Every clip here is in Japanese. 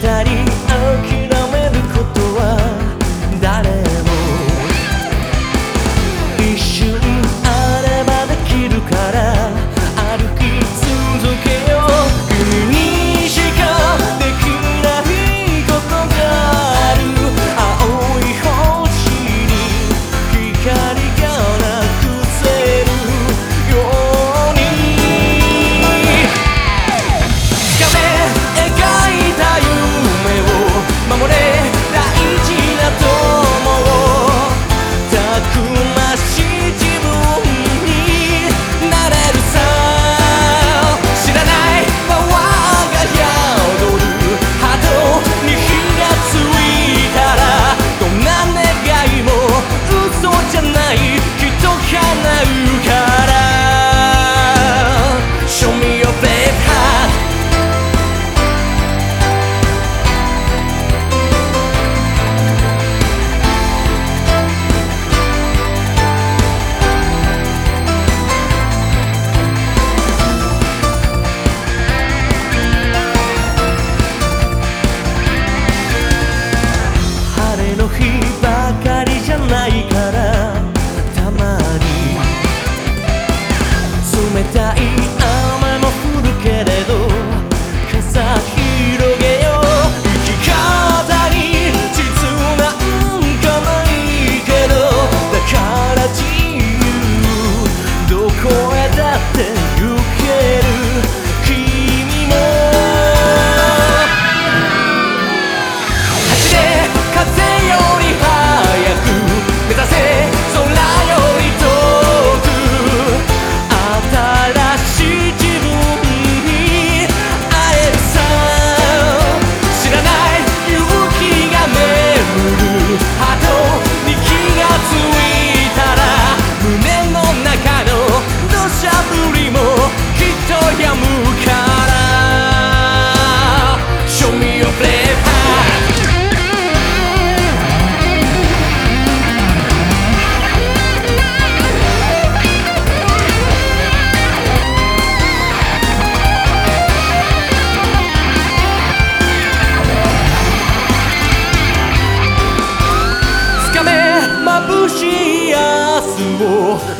二人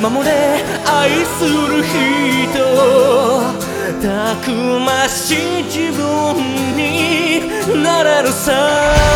守れ愛する人。たくましい自分になれるさ。